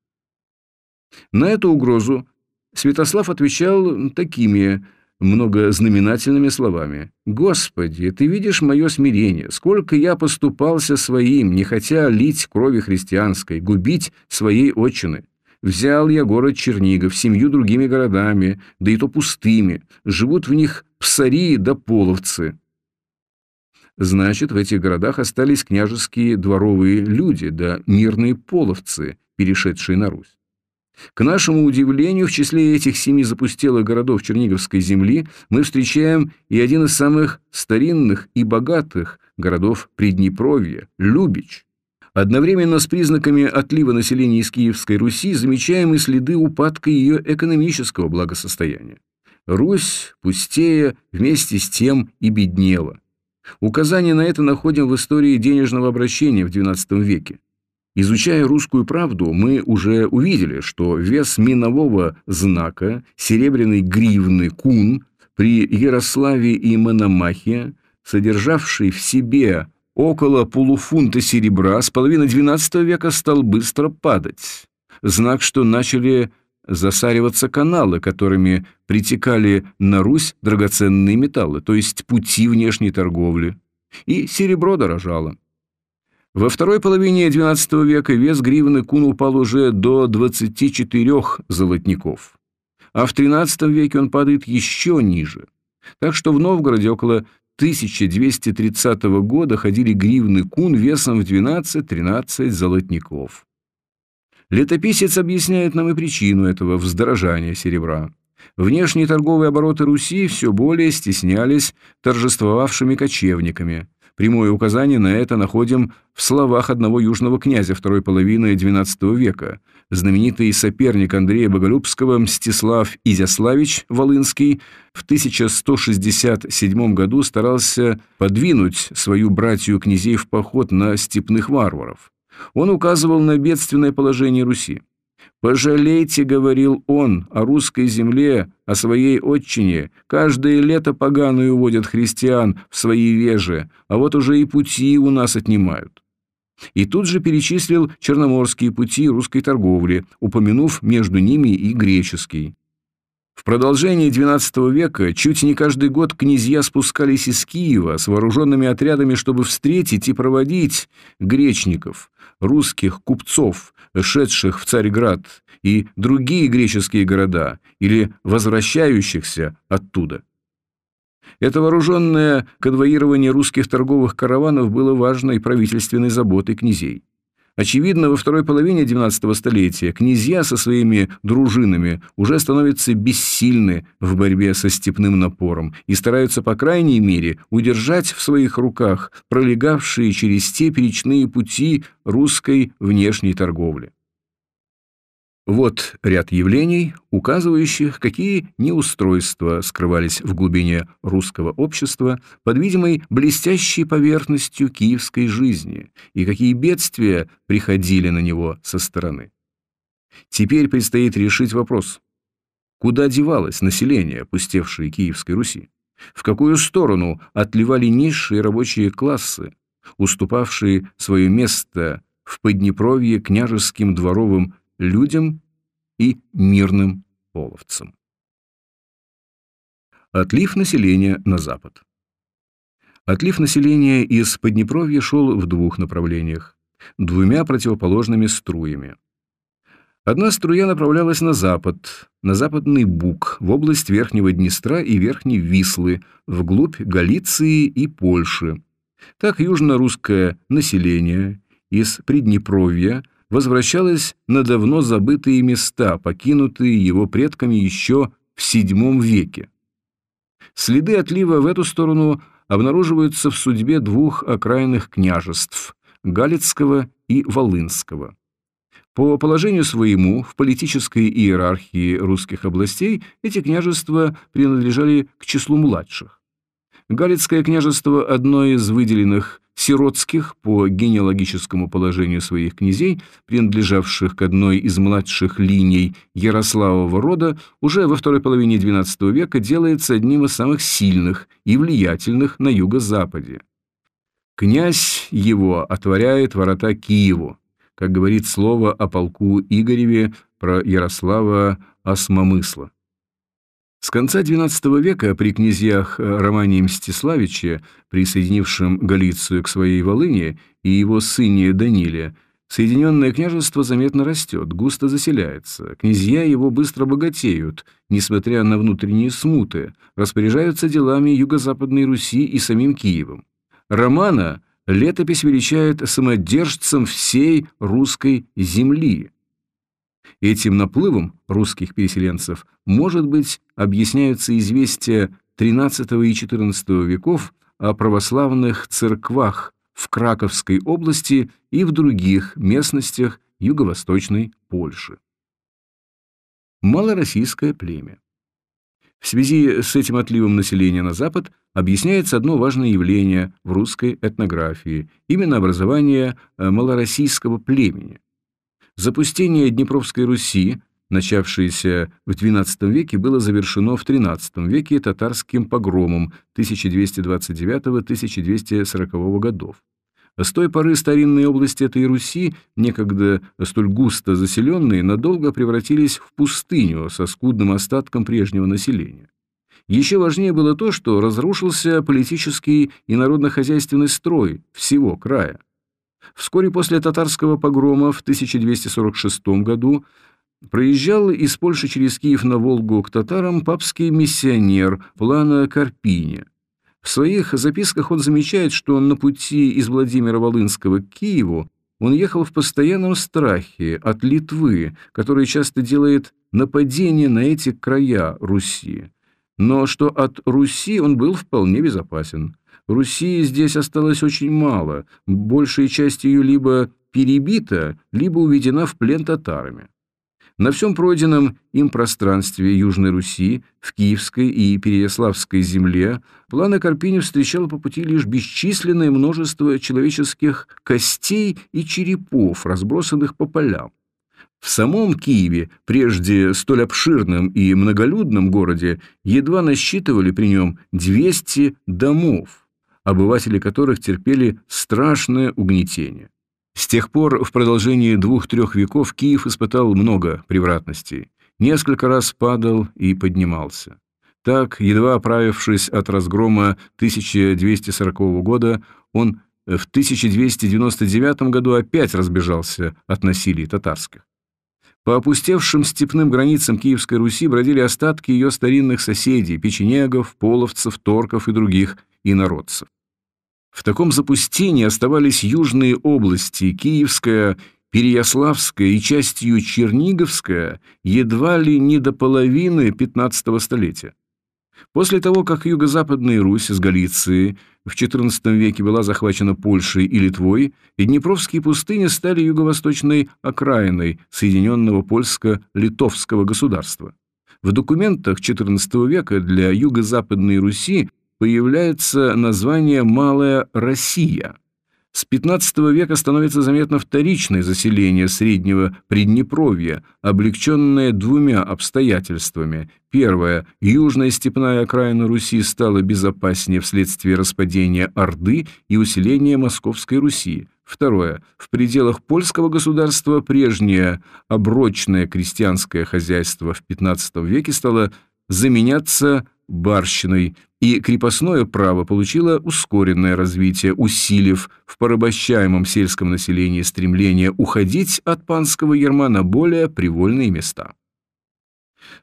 На эту угрозу Святослав отвечал такими многознаменательными словами. «Господи, ты видишь мое смирение, сколько я поступался своим, не хотя лить крови христианской, губить своей отчины. Взял я город Чернигов, семью другими городами, да и то пустыми, живут в них псари да половцы». Значит, в этих городах остались княжеские дворовые люди, да мирные половцы, перешедшие на Русь. К нашему удивлению, в числе этих семи запустелых городов Черниговской земли мы встречаем и один из самых старинных и богатых городов Приднепровья – Любич. Одновременно с признаками отлива населения из Киевской Руси замечаем и следы упадка ее экономического благосостояния. Русь, пустея, вместе с тем и беднела. Указание на это находим в истории денежного обращения в XII веке. Изучая русскую правду, мы уже увидели, что вес минового знака серебряной гривны кун при Ярославе и Мономахе, содержавший в себе около полуфунта серебра, с половины XII века стал быстро падать. Знак, что начали засариваться каналы, которыми притекали на Русь драгоценные металлы, то есть пути внешней торговли, и серебро дорожало. Во второй половине XII века вес гривны кун упал уже до 24 золотников, а в XIII веке он падает еще ниже. Так что в Новгороде около 1230 года ходили гривны кун весом в 12-13 золотников. Летописец объясняет нам и причину этого вздорожания серебра. Внешние торговые обороты Руси все более стеснялись торжествовавшими кочевниками – Прямое указание на это находим в словах одного южного князя второй половины XII века. Знаменитый соперник Андрея Боголюбского Мстислав Изяславич Волынский в 1167 году старался подвинуть свою братью князей в поход на степных варваров. Он указывал на бедственное положение Руси. «Пожалейте, — говорил он, — о русской земле, о своей отчине. Каждое лето поганую уводят христиан в свои вежи, а вот уже и пути у нас отнимают». И тут же перечислил черноморские пути русской торговли, упомянув между ними и греческий. В продолжении XII века чуть не каждый год князья спускались из Киева с вооруженными отрядами, чтобы встретить и проводить гречников, русских купцов, шедших в Царьград, и другие греческие города, или возвращающихся оттуда. Это вооруженное конвоирование русских торговых караванов было важной правительственной заботой князей. Очевидно, во второй половине XII столетия князья со своими дружинами уже становятся бессильны в борьбе со степным напором и стараются, по крайней мере, удержать в своих руках пролегавшие через степь речные пути русской внешней торговли. Вот ряд явлений, указывающих, какие неустройства скрывались в глубине русского общества под видимой блестящей поверхностью киевской жизни и какие бедствия приходили на него со стороны. Теперь предстоит решить вопрос, куда девалось население, опустевшее Киевской Руси, в какую сторону отливали низшие рабочие классы, уступавшие свое место в Поднепровье княжеским дворовым людям и мирным половцам. Отлив населения на запад. Отлив населения из Поднепровья шел в двух направлениях, двумя противоположными струями. Одна струя направлялась на запад, на западный Буг, в область Верхнего Днестра и Верхней Вислы, вглубь Галиции и Польши. Так южно-русское население из Приднепровья – возвращалось на давно забытые места, покинутые его предками еще в VII веке. Следы отлива в эту сторону обнаруживаются в судьбе двух окраинных княжеств – Галицкого и Волынского. По положению своему в политической иерархии русских областей эти княжества принадлежали к числу младших. Галицкое княжество – одно из выделенных сиротских по генеалогическому положению своих князей, принадлежавших к одной из младших линий Ярославова рода, уже во второй половине XII века делается одним из самых сильных и влиятельных на юго-западе. Князь его отворяет ворота Киеву, как говорит слово о полку Игореве про Ярослава Осмомысла. С конца XII века при князьях Романе Мстиславиче, присоединившем Галицию к своей Волыне, и его сыне Даниле, Соединенное княжество заметно растет, густо заселяется, князья его быстро богатеют, несмотря на внутренние смуты, распоряжаются делами Юго-Западной Руси и самим Киевом. Романа летопись величает самодержцем всей русской земли. Этим наплывом русских переселенцев, может быть, объясняются известия XIII и XIV веков о православных церквах в Краковской области и в других местностях юго-восточной Польши. Малороссийское племя. В связи с этим отливом населения на запад объясняется одно важное явление в русской этнографии – именно образование э, малороссийского племени. Запустение Днепровской Руси, начавшееся в XII веке, было завершено в XIII веке татарским погромом 1229-1240 годов. С той поры старинные области этой Руси, некогда столь густо заселенные, надолго превратились в пустыню со скудным остатком прежнего населения. Еще важнее было то, что разрушился политический и народно-хозяйственный строй всего края. Вскоре после татарского погрома в 1246 году проезжал из Польши через Киев на Волгу к татарам папский миссионер Плана Карпиня. В своих записках он замечает, что на пути из Владимира Волынского к Киеву он ехал в постоянном страхе от Литвы, которая часто делает нападение на эти края Руси, но что от Руси он был вполне безопасен. Руси здесь осталось очень мало, большая часть ее либо перебита, либо уведена в плен татарами. На всем пройденном им пространстве Южной Руси, в Киевской и Переяславской земле, планы Карпини встречал по пути лишь бесчисленное множество человеческих костей и черепов, разбросанных по полям. В самом Киеве, прежде столь обширном и многолюдном городе, едва насчитывали при нем 200 домов обыватели которых терпели страшное угнетение. С тех пор в продолжении двух-трех веков Киев испытал много превратностей, несколько раз падал и поднимался. Так, едва оправившись от разгрома 1240 года, он в 1299 году опять разбежался от насилий татарских. По опустевшим степным границам Киевской Руси бродили остатки ее старинных соседей – печенегов, половцев, торков и других инородцев. В таком запустении оставались южные области, Киевская, Переяславская и частью Черниговская, едва ли не до половины XV столетия. После того, как юго-западная Русь с Галиции в XIV веке была захвачена Польшей и Литвой, и Днепровские пустыни стали юго-восточной окраиной Соединенного польско-литовского государства. В документах XIV века для юго-западной Руси появляется название «Малая Россия». С XV века становится заметно вторичное заселение Среднего Приднепровья, облегченное двумя обстоятельствами. Первое. Южная степная окраина Руси стала безопаснее вследствие распадения Орды и усиления Московской Руси. Второе. В пределах польского государства прежнее оброчное крестьянское хозяйство в XV веке стало заменяться барщиной, и крепостное право получило ускоренное развитие, усилив в порабощаемом сельском населении стремление уходить от панского ярма на более привольные места.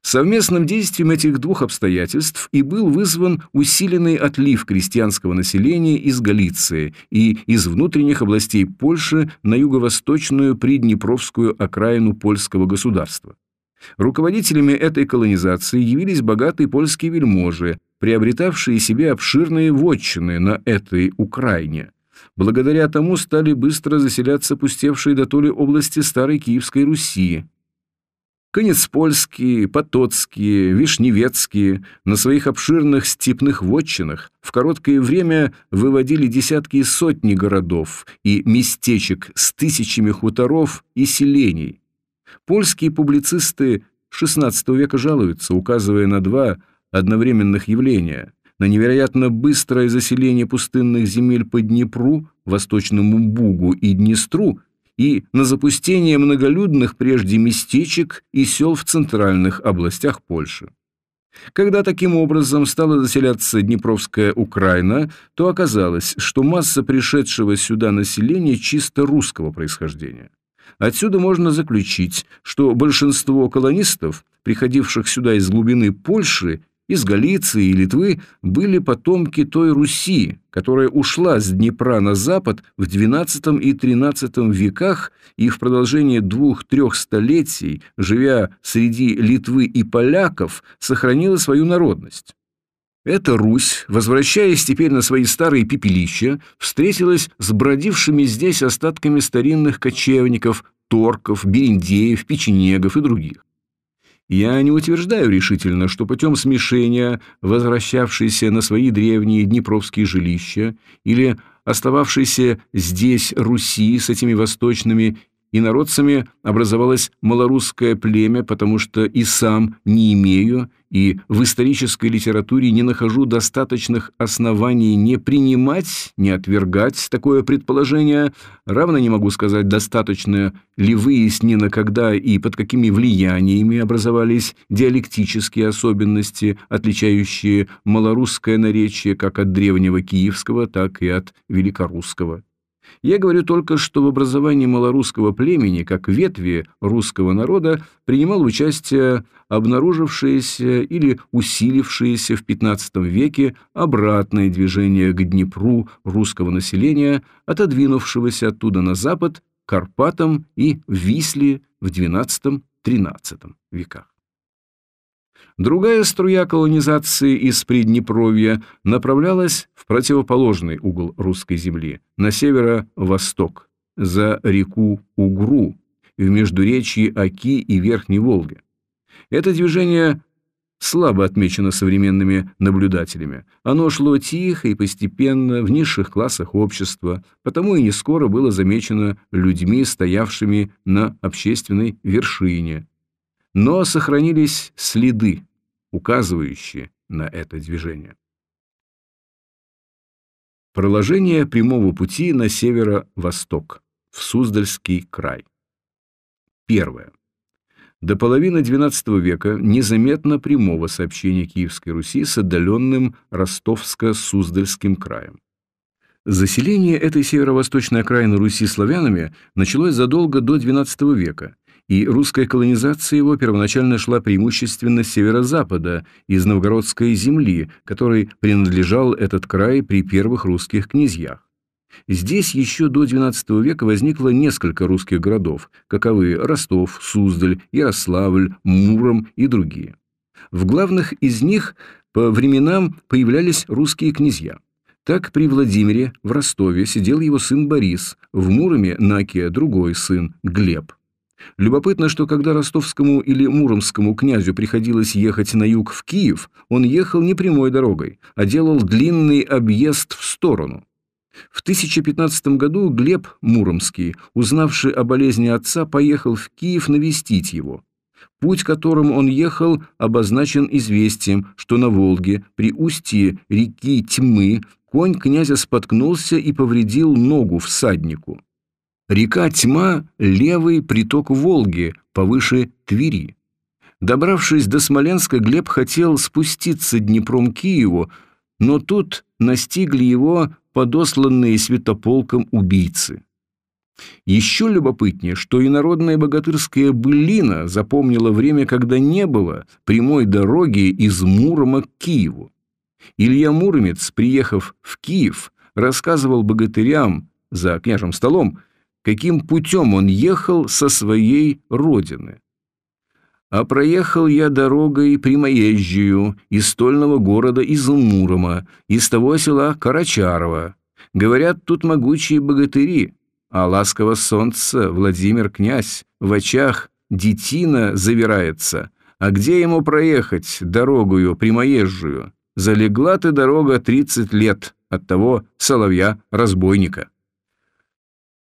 Совместным действием этих двух обстоятельств и был вызван усиленный отлив крестьянского населения из Галиции и из внутренних областей Польши на юго-восточную приднепровскую окраину польского государства. Руководителями этой колонизации явились богатые польские вельможи, приобретавшие себе обширные вотчины на этой Украине. Благодаря тому стали быстро заселяться пустевшие до толи области Старой Киевской Руси. Конецпольские, Потоцкие, Вишневецкие на своих обширных степных вотчинах в короткое время выводили десятки и сотни городов и местечек с тысячами хуторов и селений. Польские публицисты XVI века жалуются, указывая на два одновременных явления – на невероятно быстрое заселение пустынных земель по Днепру, Восточному Бугу и Днестру и на запустение многолюдных прежде местечек и сел в центральных областях Польши. Когда таким образом стала заселяться Днепровская Украина, то оказалось, что масса пришедшего сюда населения чисто русского происхождения. Отсюда можно заключить, что большинство колонистов, приходивших сюда из глубины Польши, из Галиции и Литвы были потомки той Руси, которая ушла с Днепра на запад в XII и XIII веках и в продолжение двух-трех столетий, живя среди Литвы и поляков, сохранила свою народность. Эта Русь, возвращаясь теперь на свои старые пепелища, встретилась с бродившими здесь остатками старинных кочевников, торков, бериндеев, печенегов и других. Я не утверждаю решительно, что путем смешения, возвращавшейся на свои древние днепровские жилища, или остававшейся здесь Руси с этими восточными и народцами образовалось малорусское племя, потому что и сам не имею, и в исторической литературе не нахожу достаточных оснований не принимать, не отвергать такое предположение, равно не могу сказать, достаточно ли выяснено, когда и под какими влияниями образовались диалектические особенности, отличающие малорусское наречие как от древнего киевского, так и от великорусского. Я говорю только, что в образовании малорусского племени, как ветви русского народа, принимал участие обнаружившееся или усилившееся в XV веке обратное движение к Днепру русского населения, отодвинувшегося оттуда на запад, Карпатам и Висле в XII-XIII веках. Другая струя колонизации из Приднепровья направлялась в противоположный угол русской земли, на северо-восток, за реку Угру, в междуречье Оки и Верхней Волги. Это движение слабо отмечено современными наблюдателями. Оно шло тихо и постепенно в низших классах общества, потому и не скоро было замечено людьми, стоявшими на общественной вершине, но сохранились следы, указывающие на это движение. Проложение прямого пути на северо-восток, в Суздальский край. Первое. До половины XII века незаметно прямого сообщения Киевской Руси с отдаленным Ростовско-Суздальским краем. Заселение этой северо-восточной окраины Руси славянами началось задолго до XII века, и русская колонизация его первоначально шла преимущественно с северо-запада, из новгородской земли, которой принадлежал этот край при первых русских князьях. Здесь еще до XII века возникло несколько русских городов, каковы Ростов, Суздаль, Ярославль, Муром и другие. В главных из них по временам появлялись русские князья. Так при Владимире в Ростове сидел его сын Борис, в Муроме Накия другой сын Глеб. Любопытно, что когда ростовскому или муромскому князю приходилось ехать на юг в Киев, он ехал не прямой дорогой, а делал длинный объезд в сторону. В 1015 году Глеб Муромский, узнавший о болезни отца, поехал в Киев навестить его. Путь, которым он ехал, обозначен известием, что на Волге, при устье реки Тьмы, конь князя споткнулся и повредил ногу всаднику. Река Тьма – левый приток Волги, повыше Твери. Добравшись до Смоленска, Глеб хотел спуститься Днепром Киеву, но тут настигли его подосланные святополком убийцы. Еще любопытнее, что и народная богатырская былина запомнила время, когда не было прямой дороги из Мурома к Киеву. Илья Муромец, приехав в Киев, рассказывал богатырям за княжим столом, каким путем он ехал со своей родины. А проехал я дорогой прямоезжию из стольного города из из того села Карачарова. Говорят, тут могучие богатыри, а ласково солнце Владимир князь в очах детина завирается. А где ему проехать дорогою прямоезжую? Залегла ты дорога тридцать лет от того соловья-разбойника.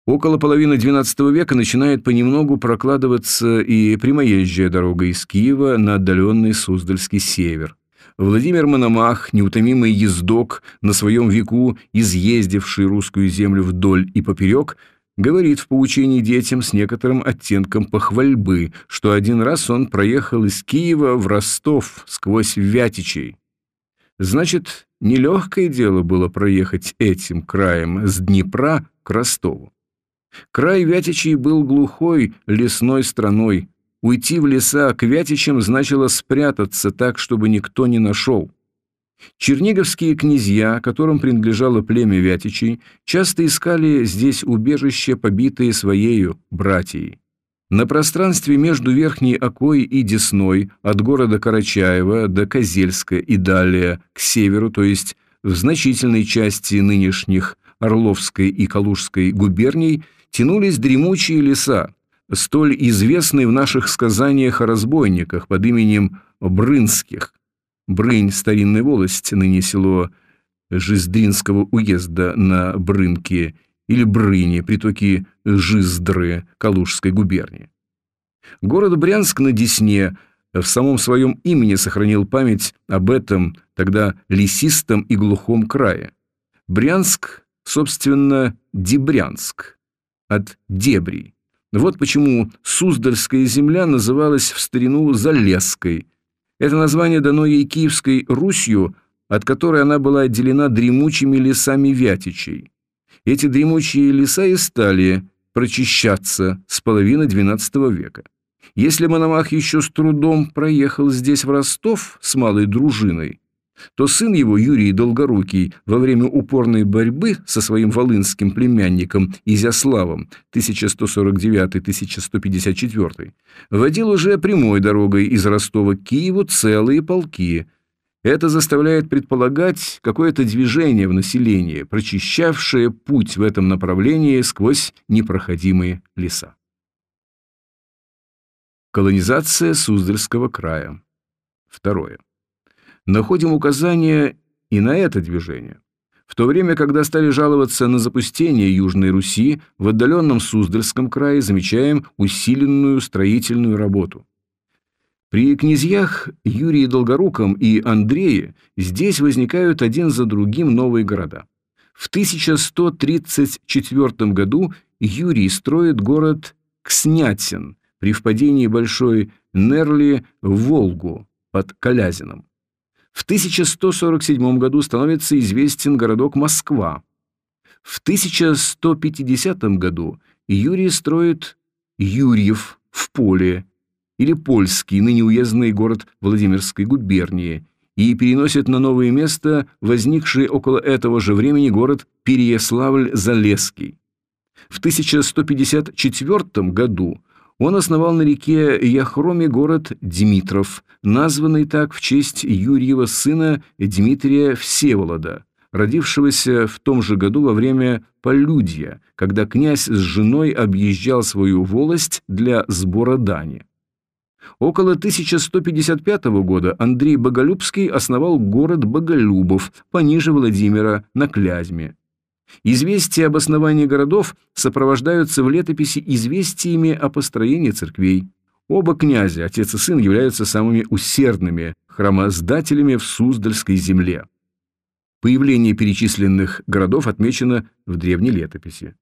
Около половины XII века начинает понемногу прокладываться и прямоезжая дорога из Киева на отдаленный Суздальский север. Владимир Мономах, неутомимый ездок, на своем веку изъездивший русскую землю вдоль и поперек, говорит в поучении детям с некоторым оттенком похвальбы, что один раз он проехал из Киева в Ростов сквозь Вятичей. Значит, нелегкое дело было проехать этим краем с Днепра к Ростову. Край Вятичей был глухой лесной страной. Уйти в леса к Вятичам значило спрятаться так, чтобы никто не нашел. Черниговские князья, которым принадлежало племя Вятичей, часто искали здесь убежище, побитые своею братьей. На пространстве между Верхней Окой и Десной, от города Карачаева до Козельска и далее к северу, то есть в значительной части нынешних Орловской и Калужской губерний, тянулись дремучие леса, столь известные в наших сказаниях о разбойниках под именем Брынских. Брынь – старинная волость, ныне село Жиздринского уезда на Брынке или Брыне, притоки Жиздры Калужской губернии. Город Брянск на Десне в самом своем имени сохранил память об этом тогда лесистом и глухом крае. Брянск, собственно, Дебрянск, от дебрей. Вот почему Суздальская земля называлась в старину Залесской. Это название дано ей Киевской Русью, от которой она была отделена дремучими лесами Вятичей. Эти дремучие леса и стали прочищаться с половины XII века. Если Мономах еще с трудом проехал здесь в Ростов с малой дружиной, то сын его, Юрий Долгорукий, во время упорной борьбы со своим волынским племянником Изяславом 1149-1154 водил уже прямой дорогой из Ростова к Киеву целые полки. Это заставляет предполагать какое-то движение в населении, прочищавшее путь в этом направлении сквозь непроходимые леса. Колонизация Суздальского края. Второе находим указания и на это движение. В то время, когда стали жаловаться на запустение Южной Руси, в отдаленном Суздальском крае замечаем усиленную строительную работу. При князьях Юрии Долгоруком и Андрее здесь возникают один за другим новые города. В 1134 году Юрий строит город Кснятин при впадении Большой Нерли в Волгу под Калязином. В 1147 году становится известен городок Москва. В 1150 году Юрий строит Юрьев в поле, или польский, ныне уездный город Владимирской губернии, и переносит на новое место возникший около этого же времени город Переяславль-Залесский. В 1154 году он основал на реке Яхроме город Дмитров, названный так в честь Юрьева сына Дмитрия Всеволода, родившегося в том же году во время полюдья, когда князь с женой объезжал свою волость для сбора дани. Около 1155 года Андрей Боголюбский основал город Боголюбов, пониже Владимира, на Клязьме. Известия об основании городов сопровождаются в летописи известиями о построении церквей. Оба князя, отец и сын, являются самыми усердными храмоздателями в Суздальской земле. Появление перечисленных городов отмечено в древней летописи.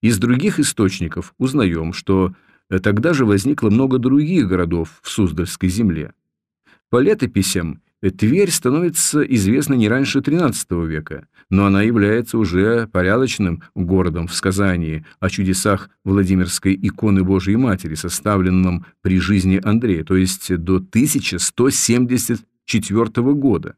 Из других источников узнаем, что тогда же возникло много других городов в Суздальской земле. По летописям Тверь становится известна не раньше XIII века, но она является уже порядочным городом в сказании о чудесах Владимирской иконы Божией Матери, составленном при жизни Андрея, то есть до 1174 года.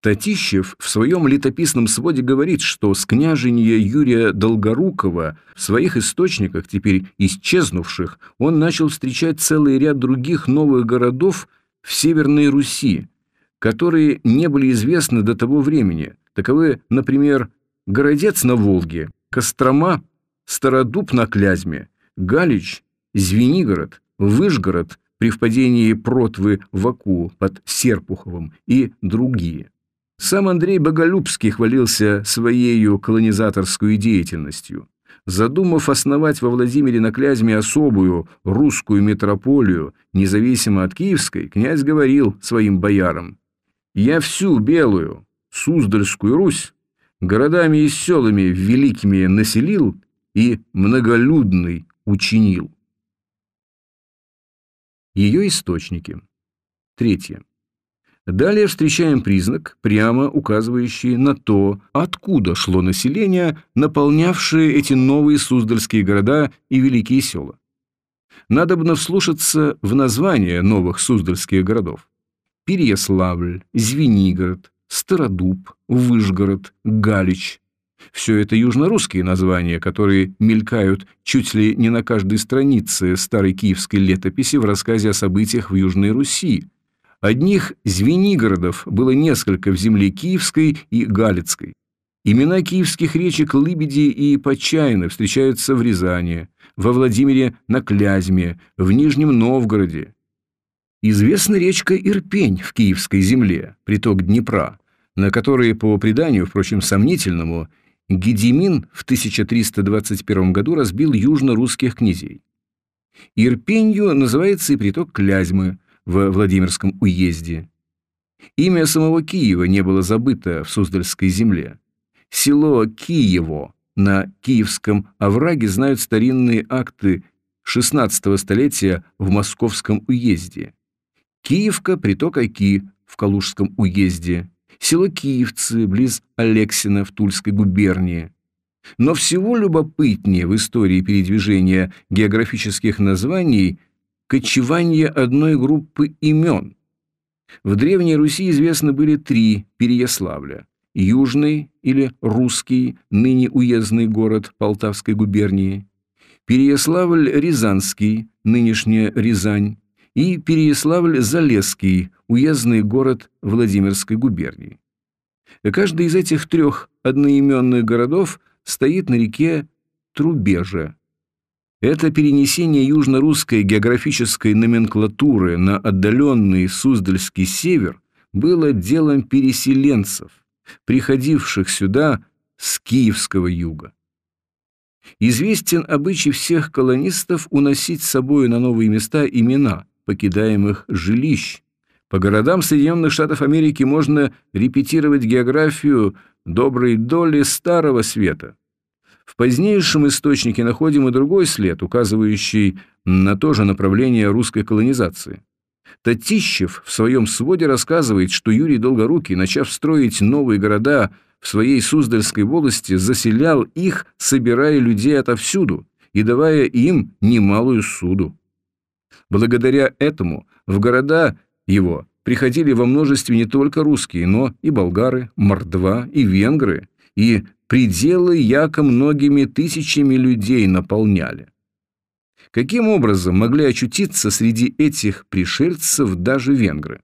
Татищев в своем летописном своде говорит, что с княженья Юрия Долгорукова в своих источниках, теперь исчезнувших, он начал встречать целый ряд других новых городов в Северной Руси, которые не были известны до того времени. Таковы, например, Городец на Волге, Кострома, Стародуб на Клязьме, Галич, Звенигород, Выжгород при впадении Протвы в Аку под Серпуховым и другие. Сам Андрей Боголюбский хвалился своей колонизаторской деятельностью. Задумав основать во Владимире на Клязьме особую русскую метрополию, независимо от Киевской, князь говорил своим боярам я всю белую, Суздальскую Русь, городами и селами великими населил и многолюдный учинил. Ее источники. Третье. Далее встречаем признак, прямо указывающий на то, откуда шло население, наполнявшее эти новые Суздальские города и великие села. Надобно вслушаться в названия новых Суздальских городов. Переяславль, Звенигород, Стародуб, Выжгород, Галич. Все это южнорусские названия, которые мелькают чуть ли не на каждой странице старой киевской летописи в рассказе о событиях в Южной Руси, Одних Звенигородов было несколько в земле Киевской и Галицкой. Имена киевских речек Лыбеди и Почайны встречаются в Рязани, во Владимире на Клязьме, в Нижнем Новгороде. Известна речка Ирпень в Киевской земле, приток Днепра, на которой, по преданию, впрочем, сомнительному, Гедемин в 1321 году разбил южно-русских князей. Ирпенью называется и приток Клязьмы – в Владимирском уезде. Имя самого Киева не было забыто в Суздальской земле. Село Киево на Киевском овраге знают старинные акты XVI столетия в Московском уезде. Киевка – приток Оки в Калужском уезде. Село Киевцы близ Алексина в Тульской губернии. Но всего любопытнее в истории передвижения географических названий – кочевание одной группы имен. В Древней Руси известны были три Переяславля – Южный или Русский, ныне уездный город Полтавской губернии, Переяславль-Рязанский, нынешняя Рязань, и Переяславль-Залесский, уездный город Владимирской губернии. Каждый из этих трех одноименных городов стоит на реке Трубеже, это перенесение южно-русской географической номенклатуры на отдаленный Суздальский север было делом переселенцев, приходивших сюда с Киевского юга. Известен обычай всех колонистов уносить с собой на новые места имена покидаемых жилищ. По городам Соединенных Штатов Америки можно репетировать географию доброй доли Старого Света – в позднейшем источнике находим и другой след, указывающий на то же направление русской колонизации. Татищев в своем своде рассказывает, что Юрий Долгорукий, начав строить новые города в своей Суздальской волости, заселял их, собирая людей отовсюду и давая им немалую суду. Благодаря этому в города его приходили во множестве не только русские, но и болгары, мордва и венгры, и пределы яко многими тысячами людей наполняли. Каким образом могли очутиться среди этих пришельцев даже венгры?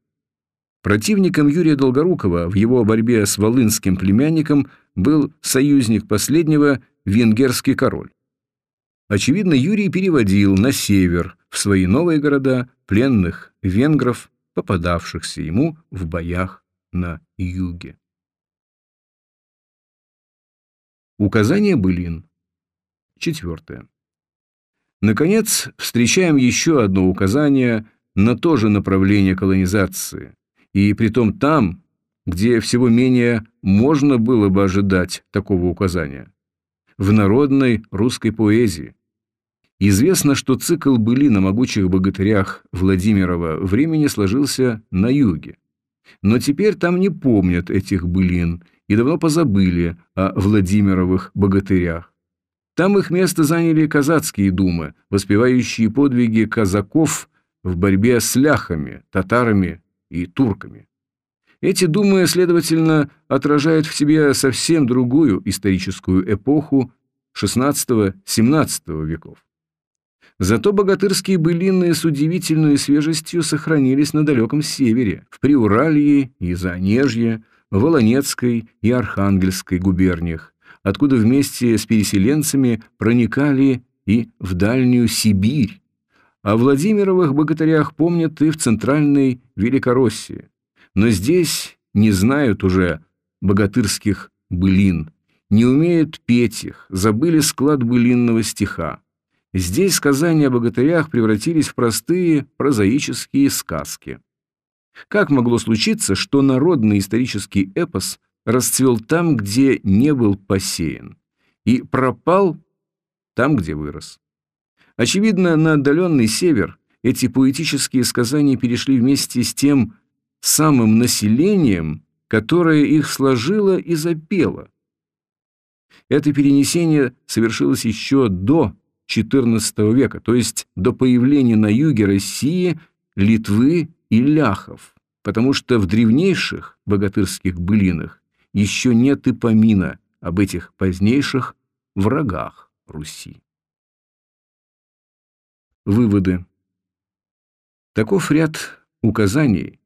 Противником Юрия Долгорукова в его борьбе с волынским племянником был союзник последнего венгерский король. Очевидно, Юрий переводил на север, в свои новые города, пленных венгров, попадавшихся ему в боях на юге. Указание былин. Четвертое. Наконец, встречаем еще одно указание на то же направление колонизации, и притом там, где всего менее можно было бы ожидать такого указания. В народной русской поэзии. Известно, что цикл были на могучих богатырях Владимирова времени сложился на юге. Но теперь там не помнят этих былин и давно позабыли о Владимировых богатырях. Там их место заняли казацкие думы, воспевающие подвиги казаков в борьбе с ляхами, татарами и турками. Эти думы, следовательно, отражают в себе совсем другую историческую эпоху XVI-XVII веков. Зато богатырские былины с удивительной свежестью сохранились на далеком севере, в Приуралье и Занежье, Волонецкой и Архангельской губерниях, откуда вместе с переселенцами проникали и в Дальнюю Сибирь. О Владимировых богатырях помнят и в Центральной Великороссии. Но здесь не знают уже богатырских былин, не умеют петь их, забыли склад былинного стиха. Здесь сказания о богатырях превратились в простые прозаические сказки. Как могло случиться, что народный исторический эпос расцвел там, где не был посеян, и пропал там, где вырос. Очевидно, на отдаленный север эти поэтические сказания перешли вместе с тем самым населением, которое их сложило и запело. Это перенесение совершилось еще до XIV века, то есть до появления на юге России Литвы и ляхов, потому что в древнейших богатырских былинах еще нет и помина об этих позднейших врагах Руси. Выводы. Таков ряд указаний,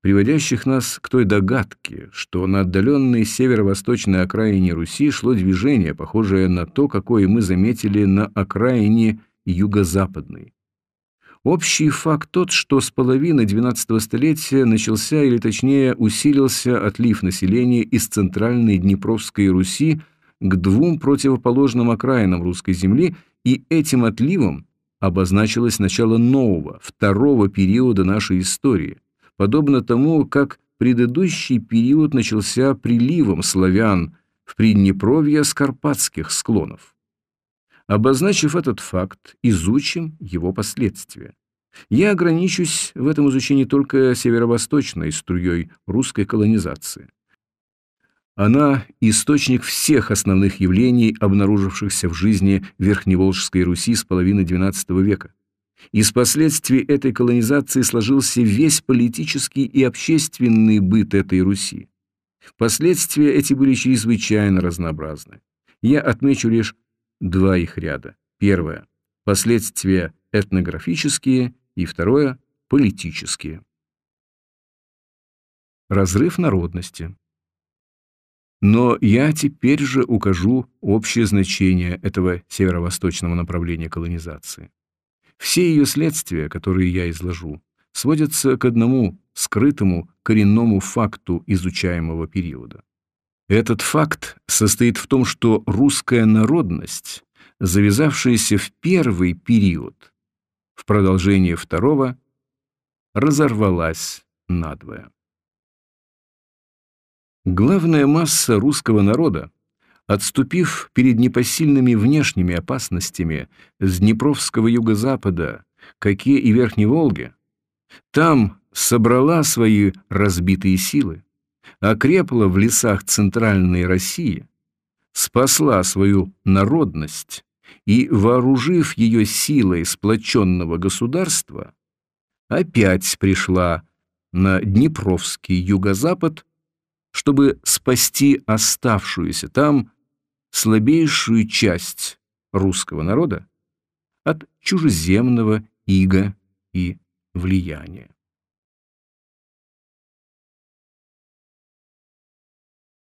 приводящих нас к той догадке, что на отдаленной северо-восточной окраине Руси шло движение, похожее на то, какое мы заметили на окраине юго-западной. Общий факт тот, что с половины XII столетия начался, или точнее усилился отлив населения из центральной Днепровской Руси к двум противоположным окраинам русской земли, и этим отливом обозначилось начало нового, второго периода нашей истории, подобно тому, как предыдущий период начался приливом славян в Приднепровье с карпатских склонов. Обозначив этот факт, изучим его последствия. Я ограничусь в этом изучении только северо-восточной струей русской колонизации. Она – источник всех основных явлений, обнаружившихся в жизни Верхневолжской Руси с половины XII века. Из последствий этой колонизации сложился весь политический и общественный быт этой Руси. Последствия эти были чрезвычайно разнообразны. Я отмечу лишь два их ряда. Первое – последствия этнографические, и второе – политические. Разрыв народности. Но я теперь же укажу общее значение этого северо-восточного направления колонизации. Все ее следствия, которые я изложу, сводятся к одному скрытому коренному факту изучаемого периода. Этот факт состоит в том, что русская народность, завязавшаяся в первый период, в продолжение второго, разорвалась надвое. Главная масса русского народа, отступив перед непосильными внешними опасностями с Днепровского юго-запада к и Верхней Волге, там собрала свои разбитые силы, окрепла в лесах Центральной России, спасла свою народность и, вооружив ее силой сплоченного государства, опять пришла на Днепровский юго-запад чтобы спасти оставшуюся там слабейшую часть русского народа от чужеземного ига и влияния.